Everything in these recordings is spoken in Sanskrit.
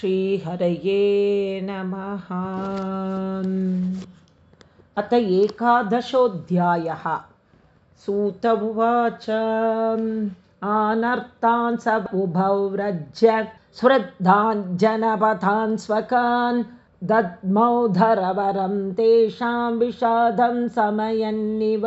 श्रीहरये नमः। अत एकादशोऽध्यायः। सूत उवाच। आनर्तान् स उभौ व्रज्य स्मृद्धाञ्जनपथान् स्वकान् दद्मौधरवरं तेषां विषादं समयन्निव।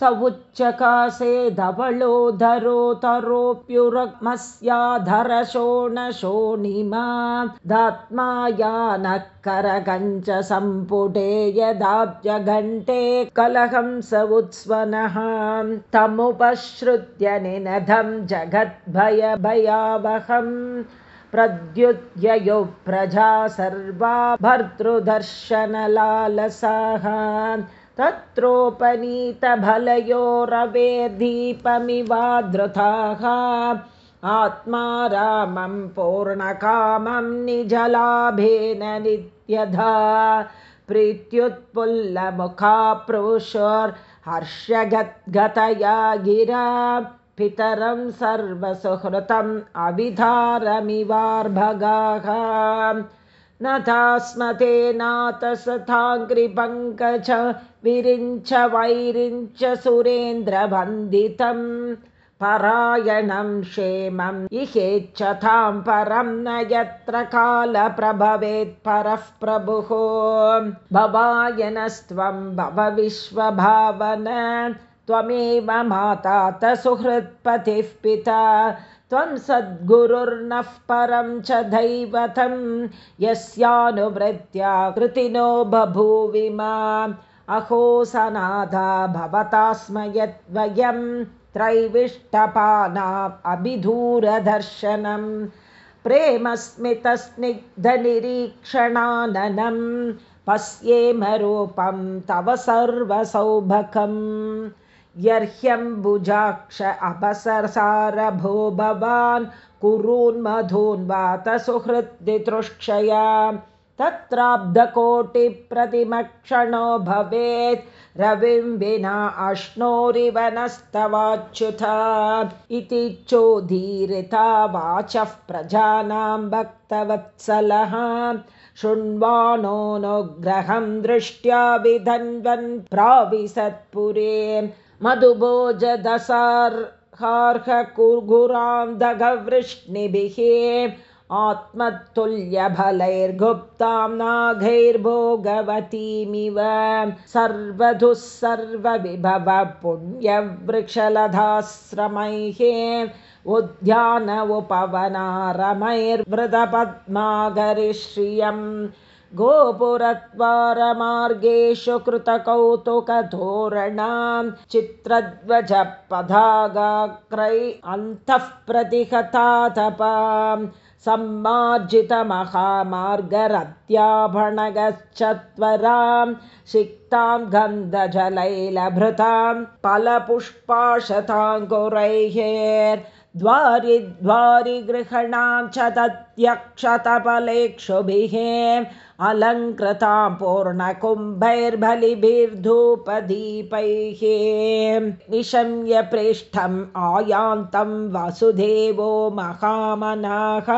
स उच्चकासे धवलो धरोतरोऽप्युरग्मस्याधरशोणशोणिमा दात्मायानः करकञ्च सम्पुटे यदाब्जघण्टे कलहं स उत्स्वनः तमुपश्रुत्य निनधं जगद्भयभयावहम् प्रद्युत्ययो प्रजा सर्वा भर्तृदर्शनलालसाः। तत्रोपनीतभलयोरवेर्दीपमिवादृताः आत्मा रामं पूर्णकामं निजलाभेन नित्यधा। प्रीत्युत्पुल्लमुखा प्रोषोर्हर्षगद्गतया गिरा पितरं सर्वसुहृतम् अविधारमिवार्भगाः। न तास्मते नातसथाङ्घ्रिपङ्कज विरिञ्च वैरिञ्च सुरेन्द्रवन्दितं परायणं क्षेमं इहेच्छतां परं न यत्र कालप्रभवेत् परः प्रभुः। भवायनस्त्वं भव विश्वभावन त्वमेव माता सुहृत्पतिः पिता त्वं सद्गुरुर्नः परं च दैवतं यस्यानुवृत्त्या कृतिनो बभूविमा अहो सनाथा भवता स्म यद्वयं त्रैविष्टपानाम् अभिधूरदर्शनं। प्रेमस्मितस्निग्धनिरीक्षणाननं पश्येम रूपं तव सर्वसौभकम् यर्ह्यम्बुजाक्ष अपसरसारभो भवान् कुरून्मधून्वात सुहृद्दितृक्षया तत्राब्धकोटिप्रतिमक्षणो भवेत् रविं विना अश्नोरिवनस्तवाच्युत इति चोदीरिता वाचः प्रजानां भक्तवत्सलः। शृण्वाणोऽनुग्रहं दृष्ट्या विधन्वन् प्राविशत्पुरे मधुभोजदसार्हार्हकुर्घुरान्धगवृष्णिभिः आत्मतुल्यफलैर्गुप्तां नाघैर्भोगवतीमिव सर्वधुः सर्वविभव पुण्यवृक्षलधाश्रमैः उद्यान उपवनारमैर्वृतपद्मागरिश्रियम् गोपुरत्वारमार्गेषु कृतकौतुकधोरणां चित्रध्वजपधागाग्रै अन्तः प्रतिहतातपां सम्मार्जितमहामार्गरत्याभणगश्चत्वरां सिक्तां गन्धजलैलभृतां फलपुष्पाशताङ्कुरैः द्वारि द्वारि गृहणां च तत्यक्षतफलेक्षुभिः अलङ्कृतां पूर्णकुम्भैर्बलिभिर्धूपदीपैः निशम्य प्रेष्ठम् आयान्तं वसुदेवो महामनाः।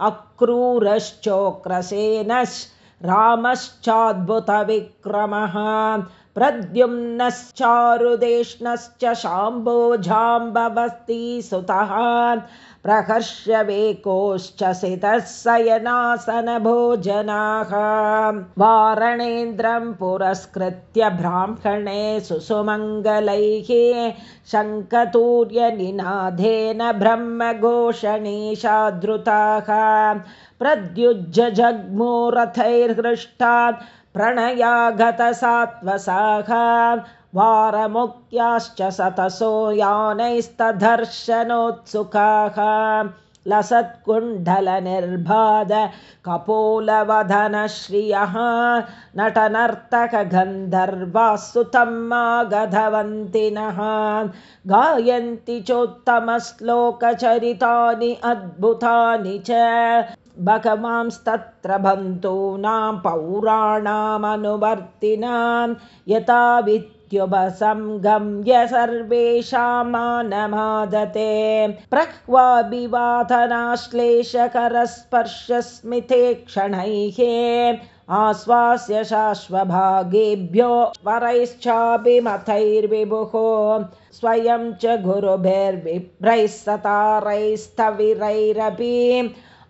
अक्रूरश्चोक्रसेनश्च रामश्चाद्भुतविक्रमः प्रद्युम्नश्चारुदेष्णश्च शाम्भोजाम्बवस्ती सुतः प्रहर्षवेकोश्च सितः शयनासनभोजनाः वारणेन्द्रं पुरस्कृत्य ब्राह्मणे सुसुमङ्गलैः शङ्कतूर्यनिनादेन ब्रह्मघोषणेशादृताः प्रद्युज्य जग्मोरथैर्हृष्टात् प्रणयागतसात्वसाः वारमुख्याश्च सतसो यानैस्तदर्शनोत्सुकाः। लसत्कुण्डलनिर्बाध कपोलवधनश्रियः नटनर्तकगन्धर्वास्तुतम् आगधवन्तिनः गायन्ति चोत्तमश्लोकचरितानि अद्भुतानि च भगवांस्तत्र बन्धूनां पौराणामनुवर्तिनां यथा मृत्युभसंगम्य सर्वेषां मानमादते। प्रह्वाभिवादनाश्लेषकरस्पर्शस्मिते क्षणैः आश्वास्य शाश्वभागेभ्यो वरैश्चाभिमथैर्विभुः स्वयं च गुरुभिर्विभ्रैः सतारैस्तविरैरपि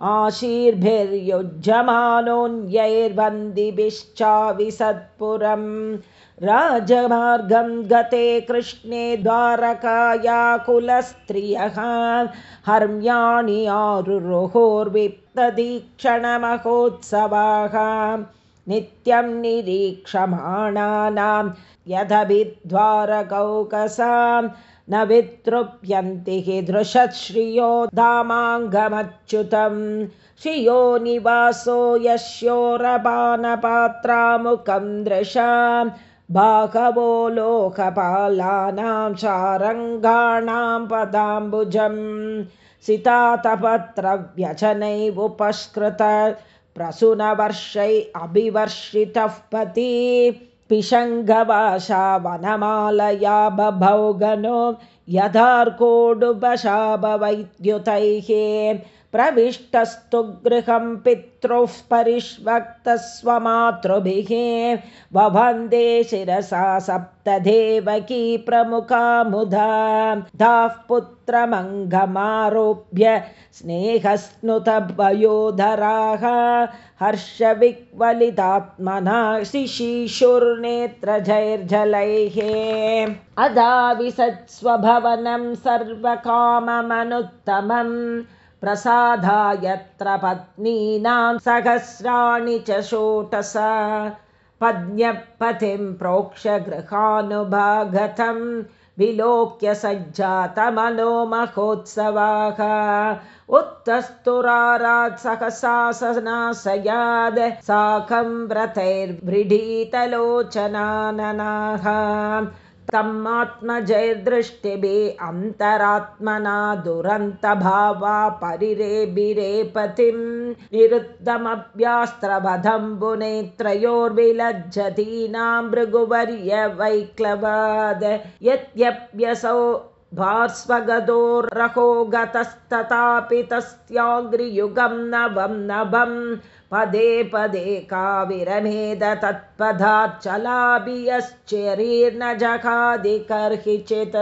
आशीर्भिर्युज्यमानोऽन्यैर्वन्दिभिश्चाविसत्पुरम्। राजमार्गं गते कृष्णे द्वारकाया कुलस्त्रियः हर्म्याणि आरुरुहोर्विप्तदीक्षणमहोत्सवाः। नित्यं निरीक्षमाणानां यदभिद्वारकौकसां न वितृप्यन्ति हि दृशश्रियो धामाङ्गमच्युतं श्रियो निवासो यस्योरपानपात्रामुखं दृशा बाहवो लोकपालानां शारङ्गाणां पदाम्बुजं सितातपत्रव्यजनैवुपस्कृत प्रसूनवर्षै अभिवर्षितः पति पिशङ्गवाशा वनमालया बभौ गनो यथार्कोडुबशाभवैद्युतैः प्रविष्टस्तु गृहं पितृः परिष्वक्तः स्वमातृभिः ववन्दे शिरसा सप्तदेवकी प्रमुखा मुधा। दाः पुत्रमङ्गमारोप्य स्नेहस्नुतभयोधराः हर्षविक्वलितात्मना शिशिशुर्नेत्रजैर्जलैः। अदाविसत्स्वभवनं सर्वकाममनुत्तमम् प्रसादायत्र पत्नीनां सहस्राणि च षोटसा पद्यपतिं प्रोक्ष्य गृहानुभागतं विलोक्य सज्जातमनो महोत्सवाः उत्तस्तुरारात् सहसासनाशयाद् साकं व्रतैर्भृढीतलोचनाननाः तमात्मजैर्दृष्टिभिः अन्तरात्मना दुरन्तभावा परिरेभिरेपतिं निरुद्धमभ्यास्त्रवधम्बुनेत्रयोर्विलज्जतीनां भृगुवर्य वैक्लवाद यद्यप्यसौ भार्स्वगदोर्रहो गतस्तथापि तस्याग्रियुगं नवं नभं। पदे पदे काविरमेद तत्पदाच्चलाभियश्चरीर्न जगादिकर्हिचित्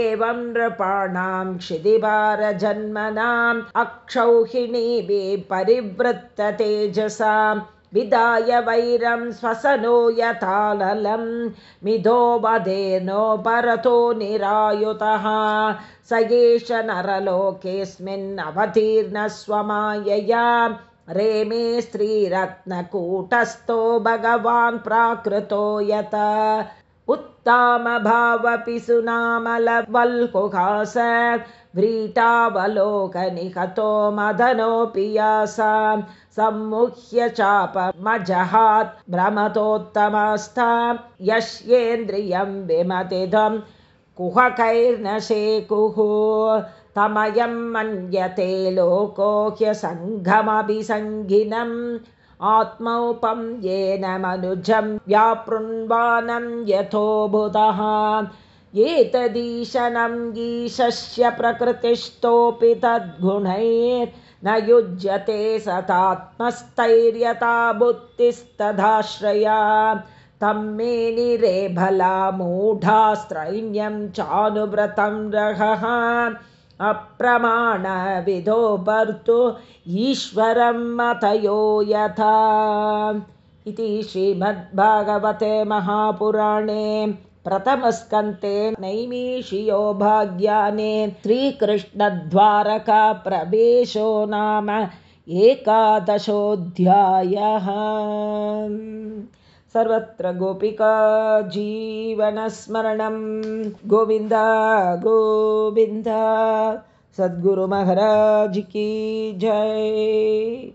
एवं नृपाणां क्षिदिभारजन्मनाम् अक्षौहिणीभिः परिवृत्ततेजसाम् विदाय वैरं स्वसनो यथाललं मिधो वधेनो परतो निरायुतः। स एष नरलोकेऽस्मिन्नवतीर्णस्वमायया रेमे स्त्रीरत्नकूटस्थो भगवान् प्राकृतो यत। उत्तामभावपि सुनामलवल्कुहास व्रीटावलोकनिहतो मदनोऽपि यासां सम्मुह्य चापमजहात् भ्रमतोत्तमस्था यस्येन्द्रियं विमतिधं कुहकैर्न शेकुः तमयं मन्यते लोको ह्यसङ्घमभिसङ्गिनम् आत्मौपं येन मनुजं व्यापृण्वानं यथोबुधः एतदीशनं गीशस्य प्रकृतिस्थोऽपि तद्गुणैर्न युज्यते सतात्मस्थैर्यता बुद्धिस्तदाश्रया। तं मे निरेभला मूढास्त्रैण्यं चानुव्रतं रहः अप्रमाणविधो भर्तु ईश्वरं मतयो यथा। इति श्रीमद्भागवते महापुराणे प्रथमस्कन्ते नैमीषियो भाग्याने श्रीकृष्णद्वारकाप्रवेशो नाम एकादशोऽध्यायः। सर्वत्र गोपिका जीवनस्मरणं। गोविन्द गोविन्द। सद्गुरुमहाराज की जय